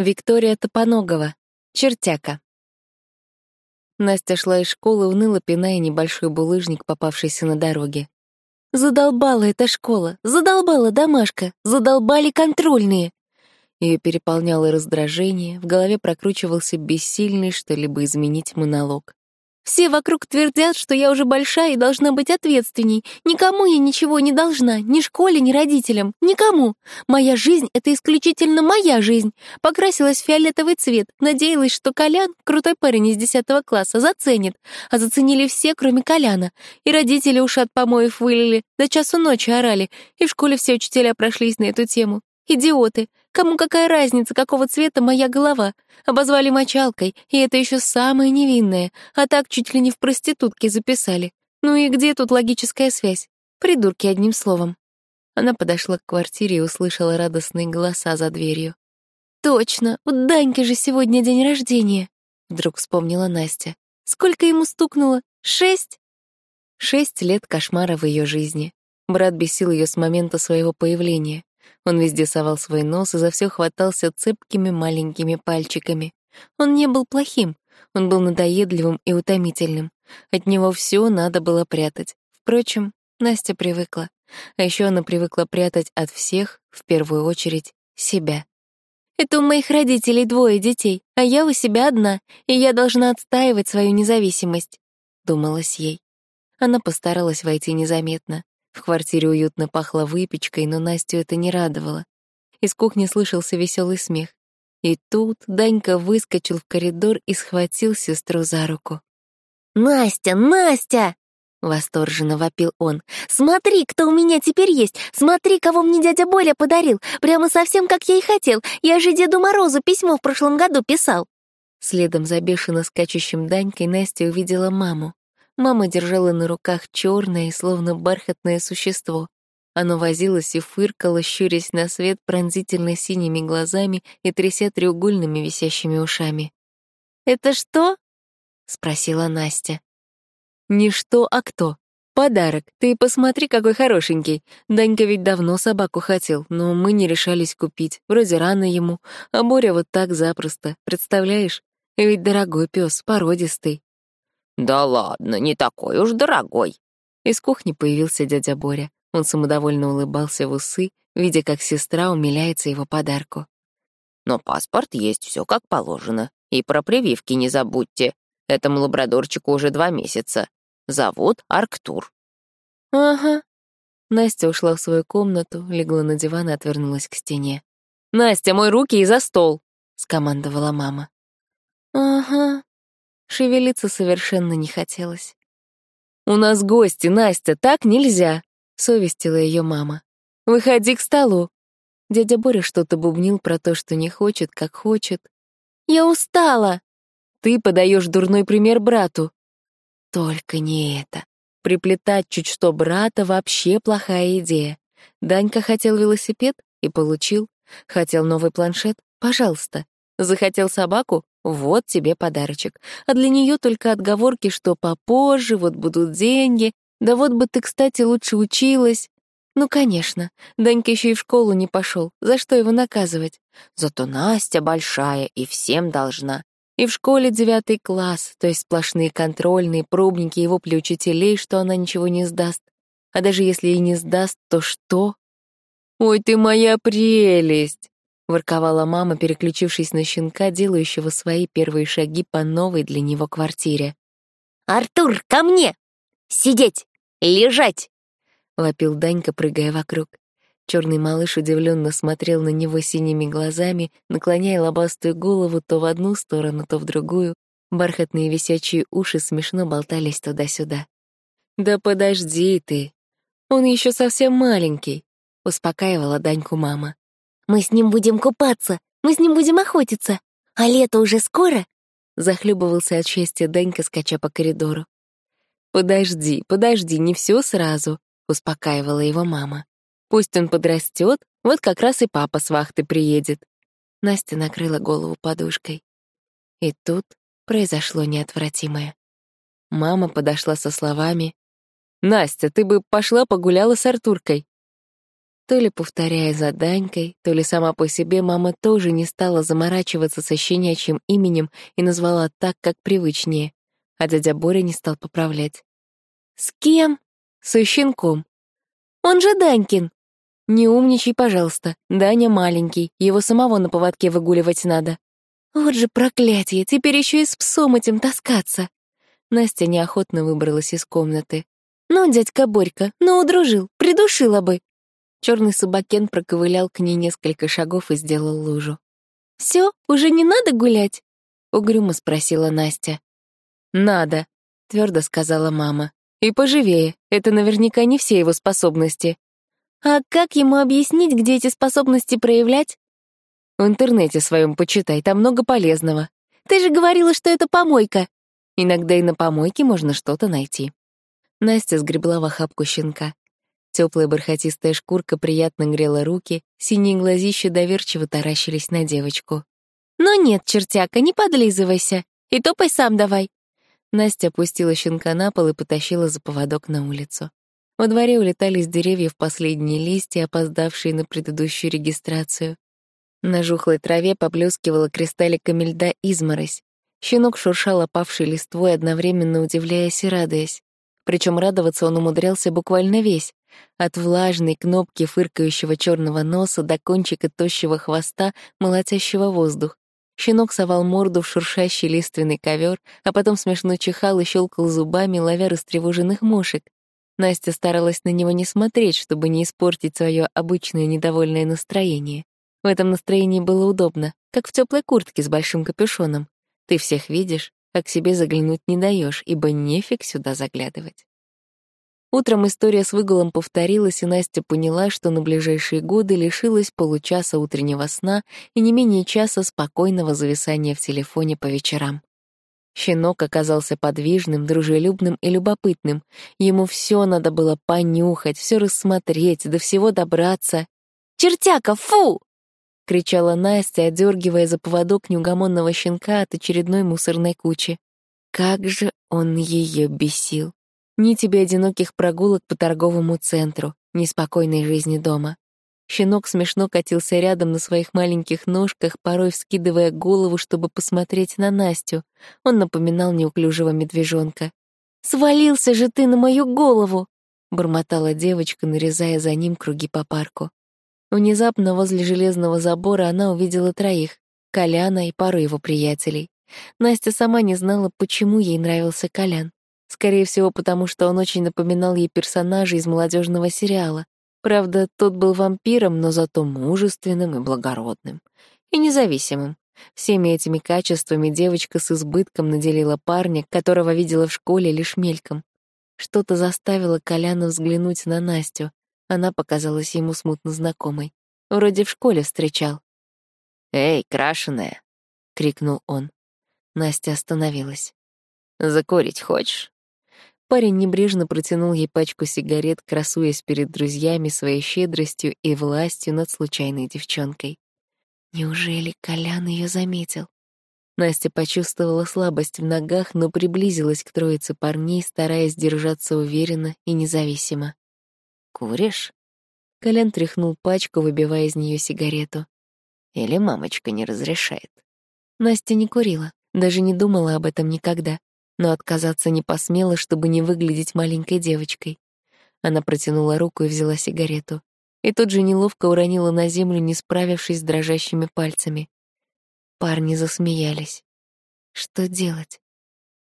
Виктория Топоногова. Чертяка. Настя шла из школы, уныло пиная небольшой булыжник, попавшийся на дороге. Задолбала эта школа, задолбала домашка, задолбали контрольные. Ее переполняло раздражение, в голове прокручивался бессильный что-либо изменить монолог. Все вокруг твердят, что я уже большая и должна быть ответственней. Никому я ничего не должна, ни школе, ни родителям, никому. Моя жизнь — это исключительно моя жизнь. Покрасилась в фиолетовый цвет, надеялась, что Колян, крутой парень из 10 класса, заценит. А заценили все, кроме Коляна. И родители уши от помоев вылили, до часу ночи орали, и в школе все учителя прошлись на эту тему. Идиоты. Кому какая разница, какого цвета моя голова? Обозвали мочалкой, и это еще самое невинное, а так чуть ли не в проститутке записали. Ну и где тут логическая связь? Придурки, одним словом. Она подошла к квартире и услышала радостные голоса за дверью. «Точно, у Даньки же сегодня день рождения», — вдруг вспомнила Настя. «Сколько ему стукнуло? Шесть?» Шесть лет кошмара в ее жизни. Брат бесил ее с момента своего появления. Он везде совал свой нос и за все хватался цепкими маленькими пальчиками. Он не был плохим, он был надоедливым и утомительным. От него все надо было прятать. Впрочем, Настя привыкла. А еще она привыкла прятать от всех, в первую очередь, себя. «Это у моих родителей двое детей, а я у себя одна, и я должна отстаивать свою независимость», — думалась ей. Она постаралась войти незаметно. В квартире уютно пахло выпечкой, но Настю это не радовало. Из кухни слышался веселый смех. И тут Данька выскочил в коридор и схватил сестру за руку. «Настя, Настя!» — восторженно вопил он. «Смотри, кто у меня теперь есть! Смотри, кого мне дядя Боря подарил! Прямо совсем как я и хотел! Я же Деду Морозу письмо в прошлом году писал!» Следом за бешено скачущим Данькой Настя увидела маму. Мама держала на руках черное, словно бархатное существо. Оно возилось и фыркало, щурясь на свет пронзительно синими глазами и тряся треугольными висящими ушами. «Это что?» — спросила Настя. «Не что, а кто. Подарок. Ты посмотри, какой хорошенький. Данька ведь давно собаку хотел, но мы не решались купить. Вроде рано ему. А Боря вот так запросто. Представляешь? Ведь дорогой пес, породистый. «Да ладно, не такой уж дорогой». Из кухни появился дядя Боря. Он самодовольно улыбался в усы, видя, как сестра умиляется его подарку. «Но паспорт есть, все как положено. И про прививки не забудьте. Этому лабрадорчику уже два месяца. Зовут Арктур». «Ага». Настя ушла в свою комнату, легла на диван и отвернулась к стене. «Настя, мой руки и за стол!» — скомандовала мама. «Ага», Шевелиться совершенно не хотелось. «У нас гости, Настя, так нельзя!» — совестила ее мама. «Выходи к столу!» Дядя Боря что-то бубнил про то, что не хочет, как хочет. «Я устала!» «Ты подаешь дурной пример брату!» Только не это. Приплетать чуть что брата вообще плохая идея. Данька хотел велосипед и получил. Хотел новый планшет? Пожалуйста. Захотел собаку? Вот тебе подарочек. А для нее только отговорки, что попозже, вот будут деньги, да вот бы ты, кстати, лучше училась. Ну, конечно, Данька еще и в школу не пошел. За что его наказывать? Зато Настя большая и всем должна. И в школе девятый класс, то есть сплошные контрольные, пробники и вопли учителей, что она ничего не сдаст. А даже если и не сдаст, то что? «Ой, ты моя прелесть!» Ворковала мама, переключившись на щенка, делающего свои первые шаги по новой для него квартире. «Артур, ко мне! Сидеть! Лежать!» — лопил Данька, прыгая вокруг. Черный малыш удивленно смотрел на него синими глазами, наклоняя лобастую голову то в одну сторону, то в другую. Бархатные висячие уши смешно болтались туда-сюда. «Да подожди ты! Он еще совсем маленький!» — успокаивала Даньку мама. Мы с ним будем купаться, мы с ним будем охотиться. А лето уже скоро?» Захлебывался от счастья Данька, скача по коридору. «Подожди, подожди, не все сразу», — успокаивала его мама. «Пусть он подрастет, вот как раз и папа с вахты приедет». Настя накрыла голову подушкой. И тут произошло неотвратимое. Мама подошла со словами «Настя, ты бы пошла погуляла с Артуркой». То ли повторяя за Данькой, то ли сама по себе мама тоже не стала заморачиваться со щенячьим именем и назвала так, как привычнее. А дядя Боря не стал поправлять. «С кем?» «С щенком». «Он же Данькин!» «Не умничай, пожалуйста. Даня маленький, его самого на поводке выгуливать надо». «Вот же проклятие, теперь еще и с псом этим таскаться!» Настя неохотно выбралась из комнаты. «Ну, дядька Борька, ну удружил, придушила бы!» Черный собакен проковылял к ней несколько шагов и сделал лужу. «Все, уже не надо гулять?» — угрюмо спросила Настя. «Надо», — твердо сказала мама. «И поживее, это наверняка не все его способности». «А как ему объяснить, где эти способности проявлять?» «В интернете своем почитай, там много полезного». «Ты же говорила, что это помойка». «Иногда и на помойке можно что-то найти». Настя сгребла в охапку щенка. Теплая бархатистая шкурка приятно грела руки, синие глазища доверчиво таращились на девочку. «Ну нет, чертяка, не подлизывайся, и топай сам давай». Настя опустила щенка на пол и потащила за поводок на улицу. Во дворе улетали с деревьев последние листья, опоздавшие на предыдущую регистрацию. На жухлой траве поблескивала кристалликами льда изморозь. Щенок шуршал опавшей листвой, одновременно удивляясь и радуясь. Причем радоваться он умудрялся буквально весь. От влажной кнопки фыркающего черного носа до кончика тощего хвоста, молотящего воздух. Щенок совал морду в шуршащий лиственный ковер, а потом смешно чихал и щелкал зубами, ловя растревоженных мушек. Настя старалась на него не смотреть, чтобы не испортить свое обычное недовольное настроение. В этом настроении было удобно, как в теплой куртке с большим капюшоном. Ты всех видишь, а к себе заглянуть не даешь, ибо нефиг сюда заглядывать. Утром история с выгулом повторилась, и Настя поняла, что на ближайшие годы лишилась получаса утреннего сна и не менее часа спокойного зависания в телефоне по вечерам. Щенок оказался подвижным, дружелюбным и любопытным. Ему все надо было понюхать, все рассмотреть, до всего добраться. «Чертяка, фу!» — кричала Настя, одергивая за поводок неугомонного щенка от очередной мусорной кучи. Как же он ее бесил! Ни тебе одиноких прогулок по торговому центру, ни спокойной жизни дома. Щенок смешно катился рядом на своих маленьких ножках, порой вскидывая голову, чтобы посмотреть на Настю. Он напоминал неуклюжего медвежонка. «Свалился же ты на мою голову!» — бормотала девочка, нарезая за ним круги по парку. Внезапно возле железного забора она увидела троих — Коляна и пару его приятелей. Настя сама не знала, почему ей нравился Колян. Скорее всего, потому что он очень напоминал ей персонажа из молодежного сериала. Правда, тот был вампиром, но зато мужественным и благородным. И независимым. Всеми этими качествами девочка с избытком наделила парня, которого видела в школе лишь мельком. Что-то заставило Коляна взглянуть на Настю. Она показалась ему смутно знакомой. Вроде в школе встречал. «Эй, крашеная!» — крикнул он. Настя остановилась. «Закурить хочешь?» Парень небрежно протянул ей пачку сигарет, красуясь перед друзьями своей щедростью и властью над случайной девчонкой. Неужели Колян ее заметил? Настя почувствовала слабость в ногах, но приблизилась к троице парней, стараясь держаться уверенно и независимо. «Куришь?» Колян тряхнул пачку, выбивая из нее сигарету. «Или мамочка не разрешает?» Настя не курила, даже не думала об этом никогда но отказаться не посмела, чтобы не выглядеть маленькой девочкой. Она протянула руку и взяла сигарету. И тут же неловко уронила на землю, не справившись с дрожащими пальцами. Парни засмеялись. Что делать?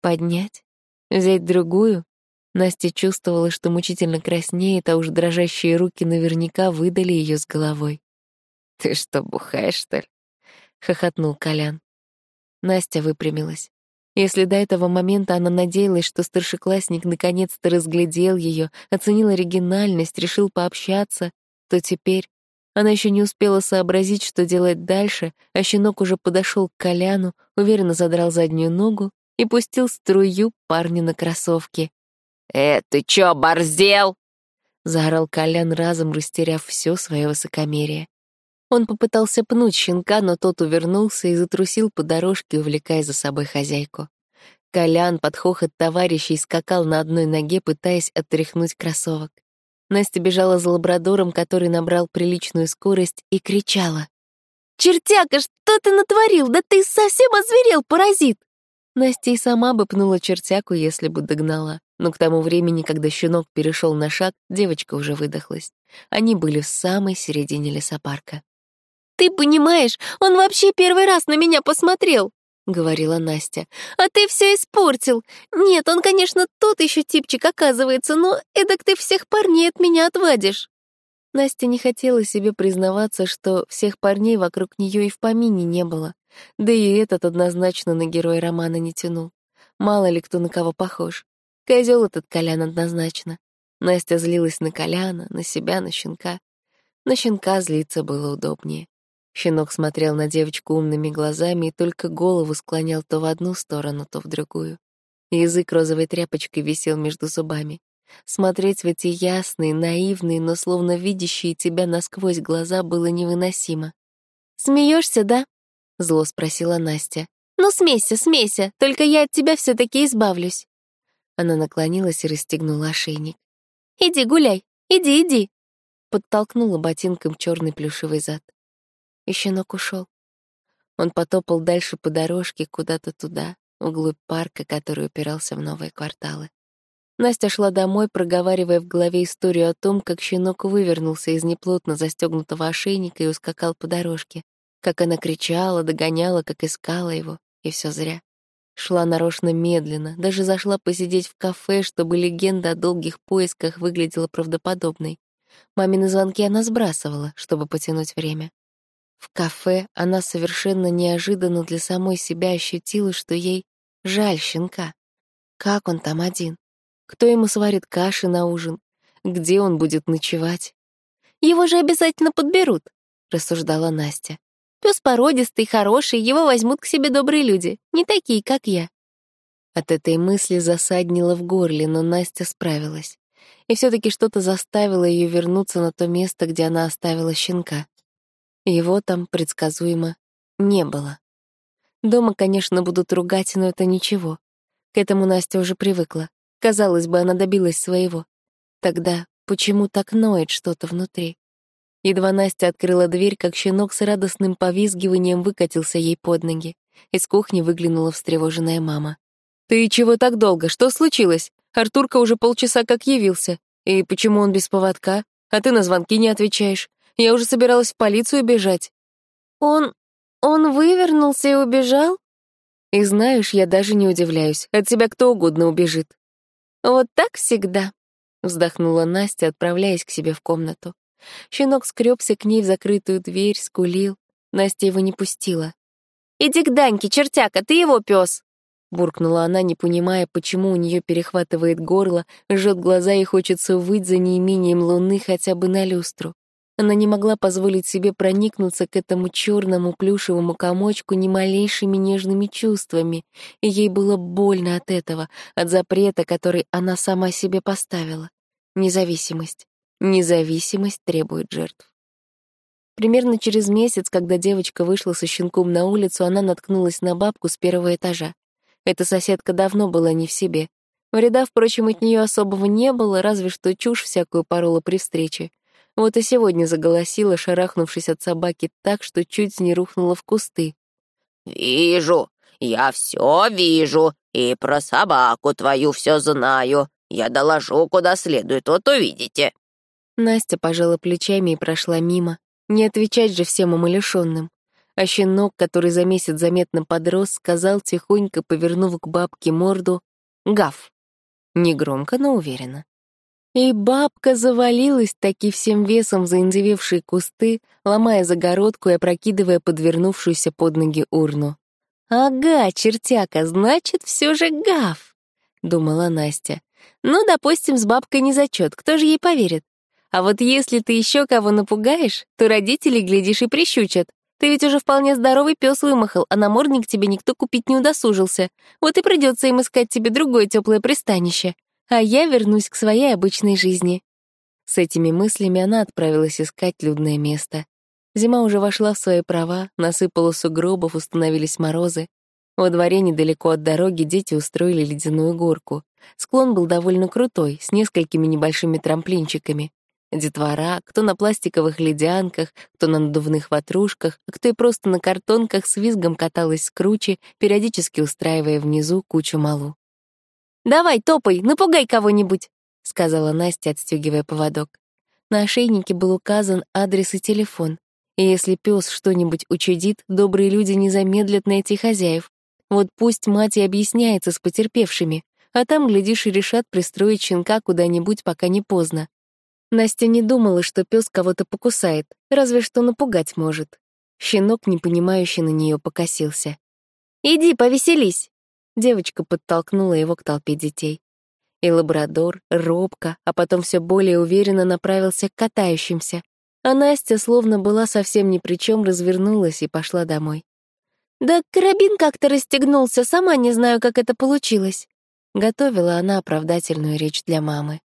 Поднять? Взять другую? Настя чувствовала, что мучительно краснеет, а уж дрожащие руки наверняка выдали ее с головой. «Ты что, бухаешь, что ли?» — хохотнул Колян. Настя выпрямилась. Если до этого момента она надеялась, что старшеклассник наконец-то разглядел ее, оценил оригинальность, решил пообщаться, то теперь она еще не успела сообразить, что делать дальше, а щенок уже подошел к Коляну, уверенно задрал заднюю ногу и пустил струю парню на кроссовки. «Э, ты чё, борзел?» — заорал Колян, разом растеряв все свое высокомерие. Он попытался пнуть щенка, но тот увернулся и затрусил по дорожке, увлекая за собой хозяйку. Колян под хохот товарищей скакал на одной ноге, пытаясь оттряхнуть кроссовок. Настя бежала за лабрадором, который набрал приличную скорость, и кричала. «Чертяка, что ты натворил? Да ты совсем озверел, паразит!» Настя и сама бы пнула чертяку, если бы догнала. Но к тому времени, когда щенок перешел на шаг, девочка уже выдохлась. Они были в самой середине лесопарка. «Ты понимаешь, он вообще первый раз на меня посмотрел!» — говорила Настя. «А ты все испортил! Нет, он, конечно, тот еще типчик оказывается, но эдак ты всех парней от меня отвадишь!» Настя не хотела себе признаваться, что всех парней вокруг нее и в помине не было. Да и этот однозначно на героя романа не тянул. Мало ли кто на кого похож. Козел этот Колян однозначно. Настя злилась на Коляна, на себя, на щенка. На щенка злиться было удобнее. Щенок смотрел на девочку умными глазами и только голову склонял то в одну сторону, то в другую. Язык розовой тряпочкой висел между зубами. Смотреть в эти ясные, наивные, но словно видящие тебя насквозь глаза было невыносимо. «Смеешься, да?» — зло спросила Настя. «Ну, смейся, смейся, только я от тебя все таки избавлюсь». Она наклонилась и расстегнула ошейник. «Иди гуляй, иди, иди!» Подтолкнула ботинком черный плюшевый зад. И щенок ушел. Он потопал дальше по дорожке куда-то туда, вглубь парка, который упирался в новые кварталы. Настя шла домой, проговаривая в голове историю о том, как щенок вывернулся из неплотно застегнутого ошейника и ускакал по дорожке, как она кричала, догоняла, как искала его, и все зря. Шла нарочно медленно, даже зашла посидеть в кафе, чтобы легенда о долгих поисках выглядела правдоподобной. Мамины звонки она сбрасывала, чтобы потянуть время. В кафе она совершенно неожиданно для самой себя ощутила, что ей жаль щенка. Как он там один? Кто ему сварит каши на ужин? Где он будет ночевать? Его же обязательно подберут, рассуждала Настя. Пес породистый, хороший, его возьмут к себе добрые люди, не такие, как я. От этой мысли засаднило в горле, но Настя справилась. И все таки что-то заставило ее вернуться на то место, где она оставила щенка. Его там, предсказуемо, не было. Дома, конечно, будут ругать, но это ничего. К этому Настя уже привыкла. Казалось бы, она добилась своего. Тогда почему так ноет что-то внутри? Едва Настя открыла дверь, как щенок с радостным повизгиванием выкатился ей под ноги. Из кухни выглянула встревоженная мама. «Ты чего так долго? Что случилось? Артурка уже полчаса как явился. И почему он без поводка? А ты на звонки не отвечаешь. Я уже собиралась в полицию бежать». «Он... он вывернулся и убежал?» «И знаешь, я даже не удивляюсь. От тебя кто угодно убежит». «Вот так всегда», — вздохнула Настя, отправляясь к себе в комнату. Щенок скребся к ней в закрытую дверь, скулил. Настя его не пустила. «Иди к Даньке, чертяка, ты его пес!» Буркнула она, не понимая, почему у нее перехватывает горло, жжет глаза и хочется выть за неимением луны хотя бы на люстру. Она не могла позволить себе проникнуться к этому черному плюшевому комочку ни малейшими нежными чувствами, и ей было больно от этого, от запрета, который она сама себе поставила. Независимость. Независимость требует жертв. Примерно через месяц, когда девочка вышла со щенком на улицу, она наткнулась на бабку с первого этажа. Эта соседка давно была не в себе. Вреда, впрочем, от нее особого не было, разве что чушь всякую порола при встрече. Вот и сегодня заголосила, шарахнувшись от собаки так, что чуть не рухнула в кусты. «Вижу, я все вижу, и про собаку твою все знаю. Я доложу, куда следует, вот увидите». Настя пожала плечами и прошла мимо. Не отвечать же всем умалишенным. А щенок, который за месяц заметно подрос, сказал тихонько, повернув к бабке морду, «Гав». Негромко, но уверенно. И бабка завалилась таки всем весом в заиндевевшие кусты, ломая загородку и опрокидывая подвернувшуюся под ноги урну. «Ага, чертяка, значит, все же гав», — думала Настя. «Ну, допустим, с бабкой не зачет, кто же ей поверит? А вот если ты еще кого напугаешь, то родители, глядишь, и прищучат. Ты ведь уже вполне здоровый пес вымахал, а намордник тебе никто купить не удосужился. Вот и придется им искать тебе другое теплое пристанище. А я вернусь к своей обычной жизни. С этими мыслями она отправилась искать людное место. Зима уже вошла в свои права, насыпала сугробов, установились морозы. Во дворе недалеко от дороги дети устроили ледяную горку. Склон был довольно крутой, с несколькими небольшими трамплинчиками. Детвора, кто на пластиковых ледянках, кто на надувных ватрушках, а кто и просто на картонках с визгом каталась с кручи, периодически устраивая внизу кучу малу. «Давай, топай, напугай кого-нибудь», — сказала Настя, отстегивая поводок. На ошейнике был указан адрес и телефон. И если пес что-нибудь учудит, добрые люди не замедлят найти хозяев. Вот пусть мать и объясняется с потерпевшими, а там, глядишь, и решат пристроить щенка куда-нибудь, пока не поздно. Настя не думала, что пес кого-то покусает, разве что напугать может. Щенок, непонимающе на нее покосился. «Иди, повеселись!» Девочка подтолкнула его к толпе детей. И лабрадор, робко, а потом все более уверенно направился к катающимся. А Настя, словно была совсем ни при чем, развернулась и пошла домой. «Да карабин как-то расстегнулся, сама не знаю, как это получилось». Готовила она оправдательную речь для мамы.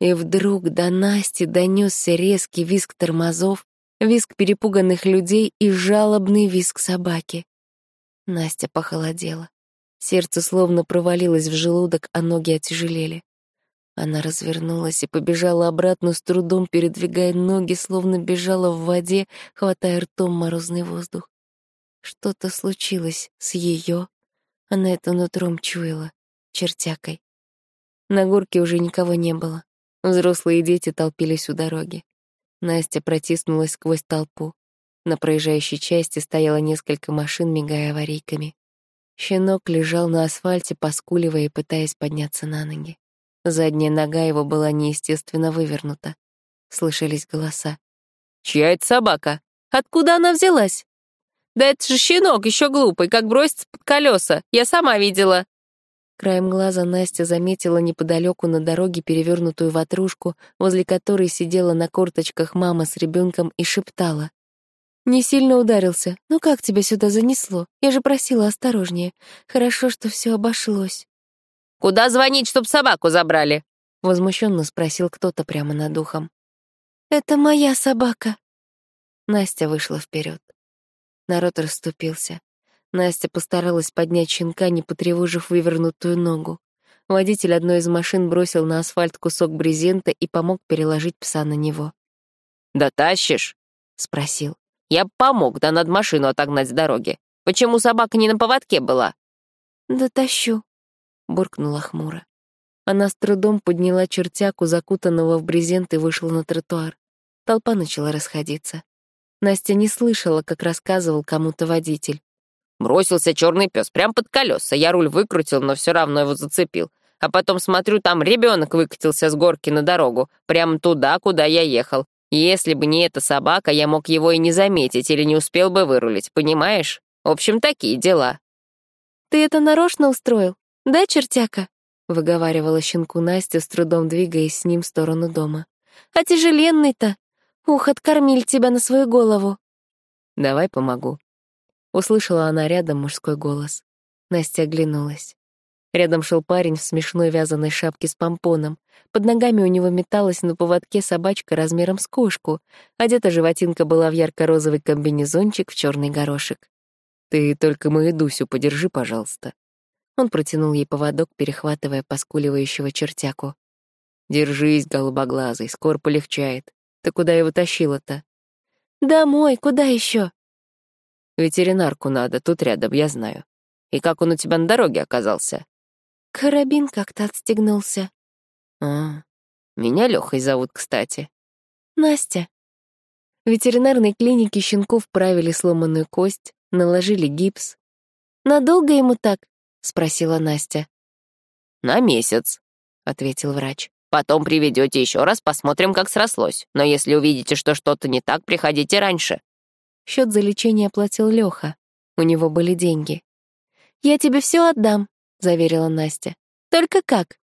И вдруг до Насти донесся резкий визг тормозов, визг перепуганных людей и жалобный визг собаки. Настя похолодела. Сердце словно провалилось в желудок, а ноги отяжелели. Она развернулась и побежала обратно с трудом, передвигая ноги, словно бежала в воде, хватая ртом морозный воздух. Что-то случилось с ее, она это нутром чуяла, чертякой. На горке уже никого не было. Взрослые дети толпились у дороги. Настя протиснулась сквозь толпу. На проезжающей части стояло несколько машин, мигая аварийками. Щенок лежал на асфальте, поскуливая и пытаясь подняться на ноги. Задняя нога его была неестественно вывернута. Слышались голоса. «Чья это собака? Откуда она взялась?» «Да это же щенок, еще глупый, как бросится под колеса. Я сама видела». Краем глаза Настя заметила неподалеку на дороге перевернутую ватрушку, возле которой сидела на корточках мама с ребенком и шептала. «Не сильно ударился. Ну как тебя сюда занесло? Я же просила осторожнее. Хорошо, что все обошлось». «Куда звонить, чтоб собаку забрали?» — возмущенно спросил кто-то прямо над ухом. «Это моя собака». Настя вышла вперед. Народ расступился. Настя постаралась поднять щенка, не потревожив вывернутую ногу. Водитель одной из машин бросил на асфальт кусок брезента и помог переложить пса на него. «Да тащишь?» — спросил. «Я помог, да над машину отогнать с дороги. Почему собака не на поводке была?» «Да тащу», — буркнула хмуро. Она с трудом подняла чертяку, закутанного в брезент, и вышла на тротуар. Толпа начала расходиться. Настя не слышала, как рассказывал кому-то водитель. Бросился черный пес прямо под колеса. Я руль выкрутил, но все равно его зацепил. А потом смотрю, там ребенок выкатился с горки на дорогу, прямо туда, куда я ехал. Если бы не эта собака, я мог его и не заметить или не успел бы вырулить, понимаешь? В общем, такие дела. «Ты это нарочно устроил, да, чертяка?» — выговаривала щенку Настя, с трудом двигаясь с ним в сторону дома. «А тяжеленный-то! Ух, откормили тебя на свою голову!» «Давай помогу», Услышала она рядом мужской голос. Настя оглянулась. Рядом шел парень в смешной вязаной шапке с помпоном. Под ногами у него металась на поводке собачка размером с кошку. Одета животинка была в ярко-розовый комбинезончик в черный горошек. «Ты только мою Дусю подержи, пожалуйста». Он протянул ей поводок, перехватывая поскуливающего чертяку. «Держись, голубоглазый, скоро полегчает. Ты куда его тащила-то?» «Домой, куда еще? Ветеринарку надо, тут рядом, я знаю. И как он у тебя на дороге оказался? Карабин как-то отстегнулся. А, меня Лёхой зовут, кстати. Настя. В ветеринарной клинике щенков правили сломанную кость, наложили гипс. «Надолго ему так?» — спросила Настя. «На месяц», — ответил врач. «Потом приведете еще раз, посмотрим, как срослось. Но если увидите, что что-то не так, приходите раньше. Счет за лечение платил Леха. У него были деньги. «Я тебе все отдам», — заверила Настя. «Только как?»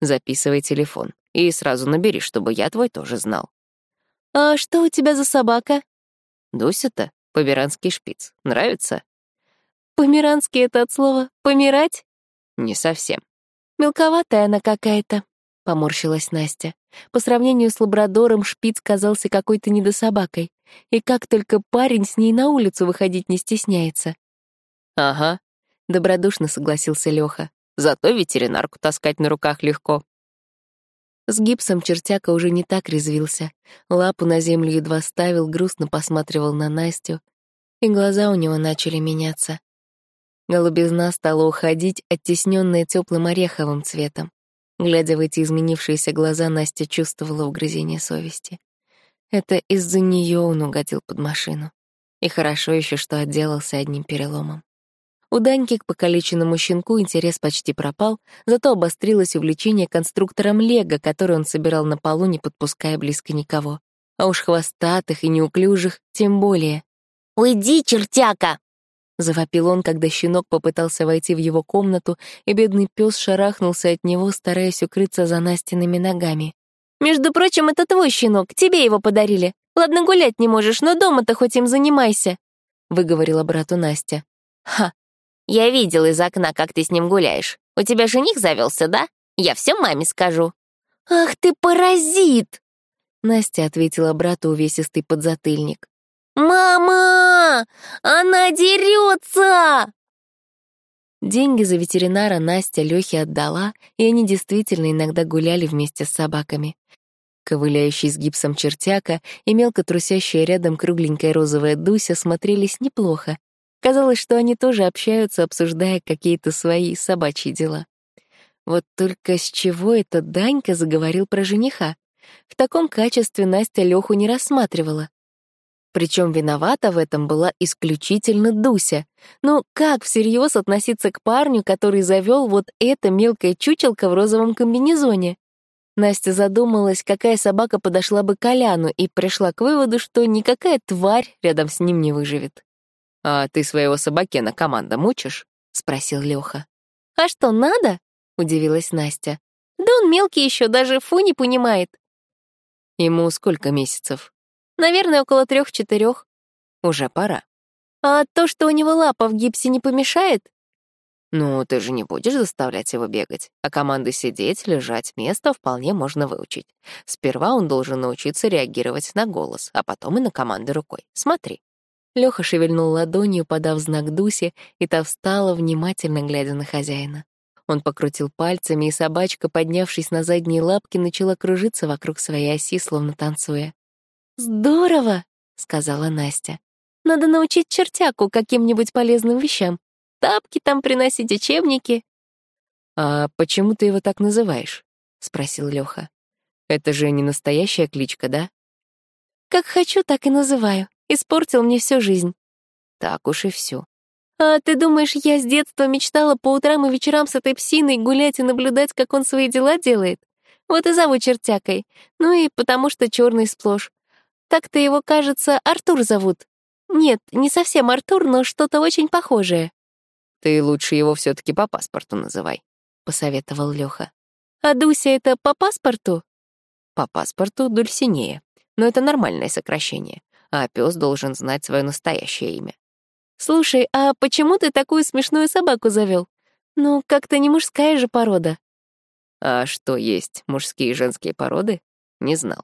«Записывай телефон и сразу набери, чтобы я твой тоже знал». «А что у тебя за собака?» «Дуся-то, померанский шпиц. Нравится?» «Померанский — это от слова «помирать»?» «Не совсем». «Мелковатая она какая-то», — поморщилась Настя. По сравнению с лабрадором шпиц казался какой-то недособакой. И как только парень с ней на улицу выходить не стесняется. «Ага», — добродушно согласился Лёха. «Зато ветеринарку таскать на руках легко». С гипсом чертяка уже не так резвился. Лапу на землю едва ставил, грустно посматривал на Настю, и глаза у него начали меняться. Голубизна стала уходить, оттесненная теплым ореховым цветом. Глядя в эти изменившиеся глаза, Настя чувствовала угрызение совести. Это из-за нее он угодил под машину. И хорошо еще, что отделался одним переломом. У Даньки к покалеченному щенку интерес почти пропал, зато обострилось увлечение конструктором Лего, который он собирал на полу, не подпуская близко никого. А уж хвостатых и неуклюжих тем более. «Уйди, чертяка!» Завопил он, когда щенок попытался войти в его комнату, и бедный пес шарахнулся от него, стараясь укрыться за Настиными ногами. «Между прочим, это твой щенок, тебе его подарили. Ладно, гулять не можешь, но дома-то хоть им занимайся», — выговорила брату Настя. «Ха, я видел из окна, как ты с ним гуляешь. У тебя жених завелся, да? Я все маме скажу». «Ах ты паразит!» Настя ответила брату увесистый подзатыльник. «Мама! Она дерется!» Деньги за ветеринара Настя Лёхе отдала, и они действительно иногда гуляли вместе с собаками. Ковыляющий с гипсом чертяка и мелко трусящая рядом кругленькая розовая Дуся смотрелись неплохо. Казалось, что они тоже общаются, обсуждая какие-то свои собачьи дела. Вот только с чего этот Данька заговорил про жениха? В таком качестве Настя Лёху не рассматривала. Причем виновата в этом была исключительно Дуся. Ну, как всерьез относиться к парню, который завел вот это мелкое чучелко в розовом комбинезоне? Настя задумалась, какая собака подошла бы Коляну, и пришла к выводу, что никакая тварь рядом с ним не выживет. «А ты своего собакена команда мучишь?» — спросил Лёха. «А что, надо?» — удивилась Настя. «Да он мелкий еще, даже фу не понимает». «Ему сколько месяцев?» Наверное, около трех-четырех. Уже пора. А то, что у него лапа в гипсе, не помешает? Ну, ты же не будешь заставлять его бегать, а команды сидеть, лежать, место вполне можно выучить. Сперва он должен научиться реагировать на голос, а потом и на команды рукой. Смотри. Лёха шевельнул ладонью, подав знак Дусе, и та встала, внимательно глядя на хозяина. Он покрутил пальцами, и собачка, поднявшись на задние лапки, начала кружиться вокруг своей оси, словно танцуя. «Здорово!» — сказала Настя. «Надо научить чертяку каким-нибудь полезным вещам. Тапки там приносить, учебники». «А почему ты его так называешь?» — спросил Лёха. «Это же не настоящая кличка, да?» «Как хочу, так и называю. Испортил мне всю жизнь». «Так уж и всё. «А ты думаешь, я с детства мечтала по утрам и вечерам с этой псиной гулять и наблюдать, как он свои дела делает? Вот и зову чертякой. Ну и потому что черный сплошь. Так-то его, кажется, Артур зовут. Нет, не совсем Артур, но что-то очень похожее. Ты лучше его все таки по паспорту называй, посоветовал Лёха. А Дуся это по паспорту? По паспорту Дульсинея. Но это нормальное сокращение. А пес должен знать свое настоящее имя. Слушай, а почему ты такую смешную собаку завел? Ну, как-то не мужская же порода. А что есть мужские и женские породы? Не знал.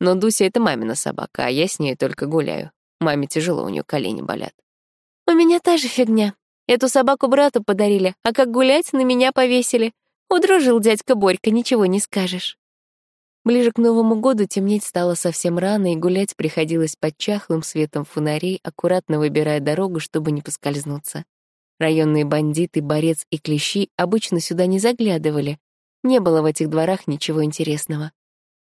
Но Дуся — это мамина собака, а я с ней только гуляю. Маме тяжело, у нее колени болят. У меня та же фигня. Эту собаку брату подарили, а как гулять, на меня повесили. Удружил дядька Борька, ничего не скажешь. Ближе к Новому году темнеть стало совсем рано, и гулять приходилось под чахлым светом фонарей, аккуратно выбирая дорогу, чтобы не поскользнуться. Районные бандиты, борец и клещи обычно сюда не заглядывали. Не было в этих дворах ничего интересного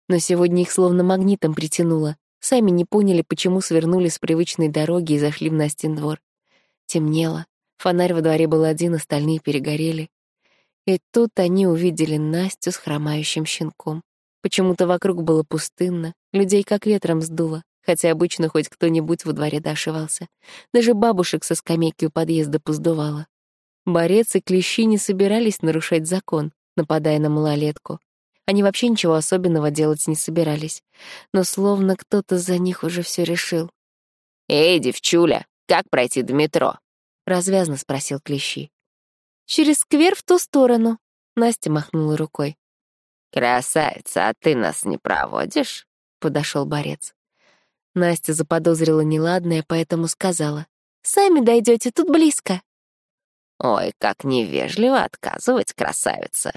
но сегодня их словно магнитом притянуло. Сами не поняли, почему свернули с привычной дороги и зашли в Настин двор. Темнело, фонарь во дворе был один, остальные перегорели. И тут они увидели Настю с хромающим щенком. Почему-то вокруг было пустынно, людей как ветром сдуло, хотя обычно хоть кто-нибудь во дворе дошивался. Даже бабушек со скамейки у подъезда поздувало. Борец и клещи не собирались нарушать закон, нападая на малолетку. Они вообще ничего особенного делать не собирались. Но словно кто-то за них уже все решил. «Эй, девчуля, как пройти до метро?» — развязно спросил Клещи. «Через сквер в ту сторону», — Настя махнула рукой. «Красавица, а ты нас не проводишь?» — подошел борец. Настя заподозрила неладное, поэтому сказала. «Сами дойдете, тут близко». «Ой, как невежливо отказывать, красавица.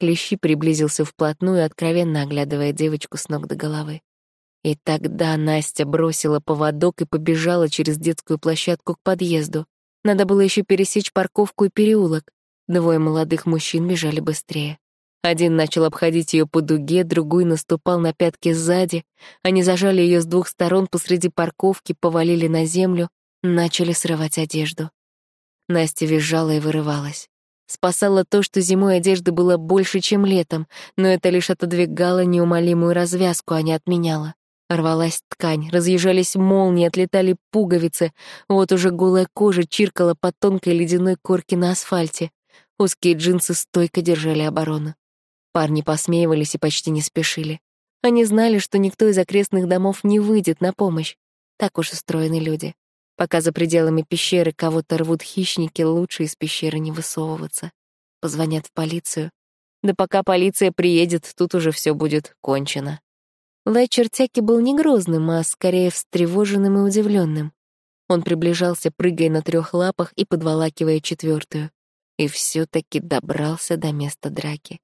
Клещи приблизился вплотную, откровенно оглядывая девочку с ног до головы. И тогда Настя бросила поводок и побежала через детскую площадку к подъезду. Надо было еще пересечь парковку и переулок. Двое молодых мужчин бежали быстрее. Один начал обходить ее по дуге, другой наступал на пятки сзади. Они зажали ее с двух сторон посреди парковки, повалили на землю, начали срывать одежду. Настя визжала и вырывалась. Спасало то, что зимой одежды было больше, чем летом, но это лишь отодвигало неумолимую развязку, а не отменяло. Рвалась ткань, разъезжались молнии, отлетали пуговицы. Вот уже голая кожа чиркала по тонкой ледяной корке на асфальте. Узкие джинсы стойко держали оборону. Парни посмеивались и почти не спешили. Они знали, что никто из окрестных домов не выйдет на помощь. Так уж устроены люди. Пока за пределами пещеры кого-то рвут хищники, лучше из пещеры не высовываться. Позвонят в полицию. Да пока полиция приедет, тут уже все будет кончено. Лай чертяки был не грозным, а скорее встревоженным и удивленным. Он приближался, прыгая на трех лапах и подволакивая четвертую. И все таки добрался до места драки.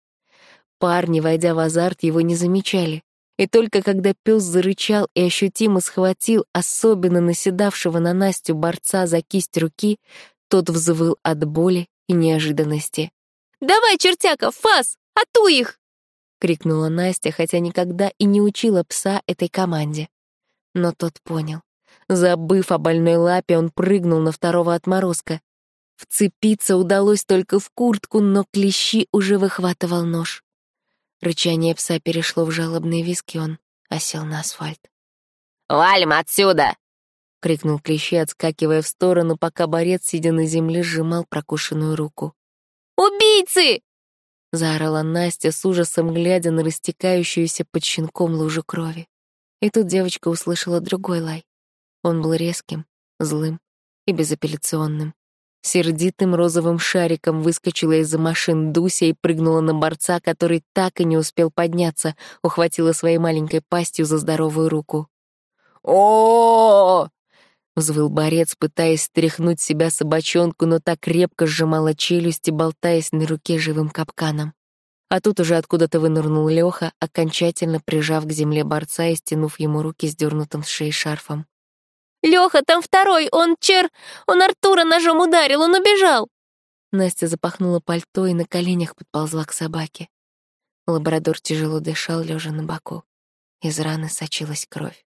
Парни, войдя в азарт, его не замечали. И только когда пес зарычал и ощутимо схватил особенно наседавшего на Настю борца за кисть руки, тот взвыл от боли и неожиданности. «Давай, чертяка, фас! Ату их!» — крикнула Настя, хотя никогда и не учила пса этой команде. Но тот понял. Забыв о больной лапе, он прыгнул на второго отморозка. Вцепиться удалось только в куртку, но клещи уже выхватывал нож. Рычание пса перешло в жалобные виски, он осел на асфальт. «Валим отсюда!» — крикнул Клещи, отскакивая в сторону, пока борец, сидя на земле, сжимал прокушенную руку. «Убийцы!» — заорала Настя с ужасом, глядя на растекающуюся под щенком лужу крови. И тут девочка услышала другой лай. Он был резким, злым и безапелляционным. Сердитым розовым шариком выскочила из-за машин Дуся и прыгнула на борца, который так и не успел подняться, ухватила своей маленькой пастью за здоровую руку. о Взвыл борец, пытаясь стряхнуть себя собачонку, но так крепко сжимала челюсти, болтаясь на руке живым капканом. А тут уже откуда-то вынырнул Лёха, окончательно прижав к земле борца и стянув ему руки сдернутым с шеи шарфом. Леха, там второй, он чер... Он Артура ножом ударил, он убежал!» Настя запахнула пальто и на коленях подползла к собаке. Лабрадор тяжело дышал, лежа на боку. Из раны сочилась кровь.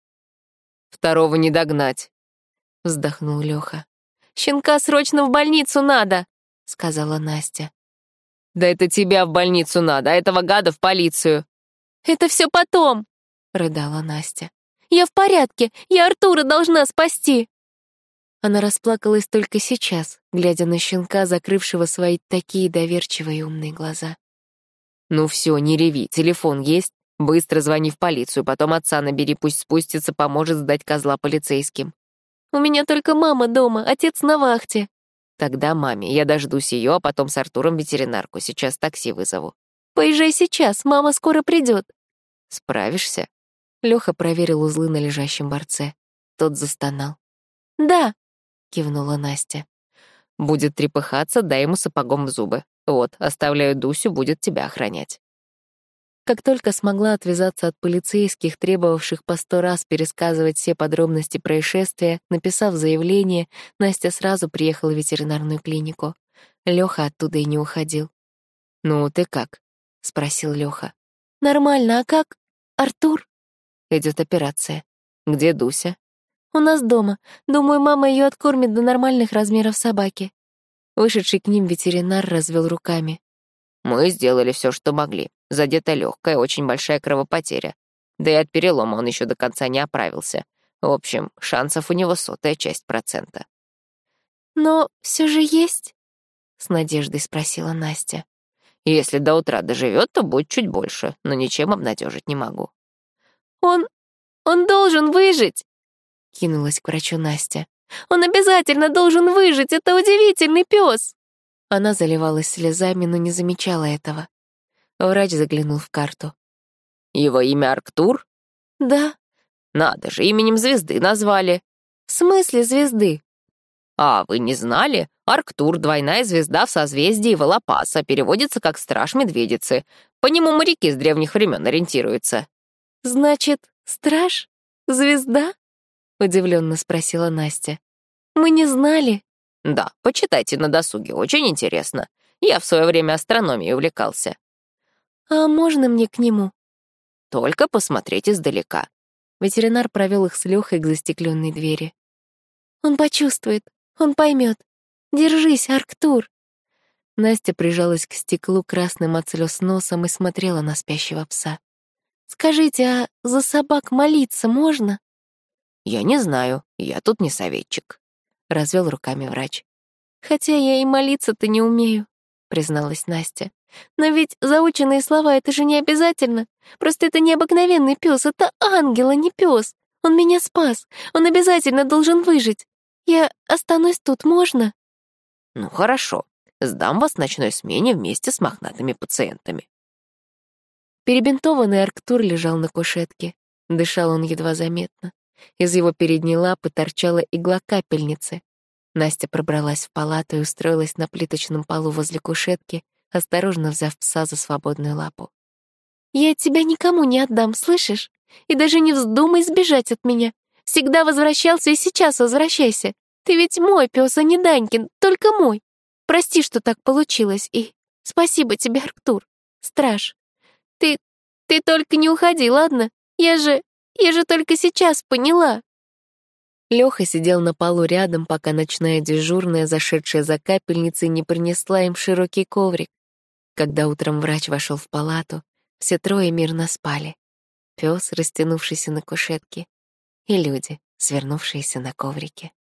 «Второго не догнать», — вздохнул Леха. «Щенка срочно в больницу надо», — сказала Настя. «Да это тебя в больницу надо, а этого гада в полицию». «Это все потом», — рыдала Настя. Я в порядке, я Артура должна спасти!» Она расплакалась только сейчас, глядя на щенка, закрывшего свои такие доверчивые умные глаза. «Ну все, не реви, телефон есть? Быстро звони в полицию, потом отца набери, пусть спустится, поможет сдать козла полицейским». «У меня только мама дома, отец на вахте». «Тогда маме, я дождусь ее, а потом с Артуром ветеринарку, сейчас такси вызову». «Поезжай сейчас, мама скоро придет. «Справишься?» Лёха проверил узлы на лежащем борце. Тот застонал. «Да», — кивнула Настя. «Будет трепыхаться, дай ему сапогом в зубы. Вот, оставляю Дусю, будет тебя охранять». Как только смогла отвязаться от полицейских, требовавших по сто раз пересказывать все подробности происшествия, написав заявление, Настя сразу приехала в ветеринарную клинику. Лёха оттуда и не уходил. «Ну, ты как?» — спросил Лёха. «Нормально, а как? Артур?» Идет операция. Где Дуся? У нас дома. Думаю, мама ее откормит до нормальных размеров собаки. Вышедший к ним ветеринар развел руками. Мы сделали все, что могли. Задета легкая, очень большая кровопотеря. Да и от перелома он еще до конца не оправился. В общем, шансов у него сотая часть процента. «Но все же есть?» — с надеждой спросила Настя. «Если до утра доживет, то будет чуть больше, но ничем обнадежить не могу». «Он... он должен выжить!» — кинулась к врачу Настя. «Он обязательно должен выжить! Это удивительный пес!» Она заливалась слезами, но не замечала этого. Врач заглянул в карту. «Его имя Арктур?» «Да». «Надо же, именем звезды назвали». «В смысле звезды?» А вы не знали? Арктур — двойная звезда в созвездии Волопаса, переводится как «страж медведицы». По нему моряки с древних времен ориентируются. «Значит, страж? Звезда?» — удивленно спросила Настя. «Мы не знали». «Да, почитайте на досуге, очень интересно. Я в свое время астрономией увлекался». «А можно мне к нему?» «Только посмотреть издалека». Ветеринар провел их с Лехой к застекленной двери. «Он почувствует, он поймет. Держись, Арктур!» Настя прижалась к стеклу красным от слез носом и смотрела на спящего пса. «Скажите, а за собак молиться можно?» «Я не знаю, я тут не советчик», — развел руками врач. «Хотя я и молиться-то не умею», — призналась Настя. «Но ведь заученные слова — это же не обязательно. Просто это необыкновенный пес, это ангел, а не пес. Он меня спас, он обязательно должен выжить. Я останусь тут, можно?» «Ну, хорошо. Сдам вас ночной смене вместе с мохнатыми пациентами». Перебинтованный Арктур лежал на кушетке. Дышал он едва заметно. Из его передней лапы торчала игла капельницы. Настя пробралась в палату и устроилась на плиточном полу возле кушетки, осторожно взяв пса за свободную лапу. «Я тебя никому не отдам, слышишь? И даже не вздумай сбежать от меня. Всегда возвращался и сейчас возвращайся. Ты ведь мой пес, а не Данькин, только мой. Прости, что так получилось, и спасибо тебе, Арктур, страж. Ты... ты только не уходи, ладно? Я же... я же только сейчас поняла». Лёха сидел на полу рядом, пока ночная дежурная, зашедшая за капельницей, не принесла им широкий коврик. Когда утром врач вошел в палату, все трое мирно спали. Пёс, растянувшийся на кушетке, и люди, свернувшиеся на коврике.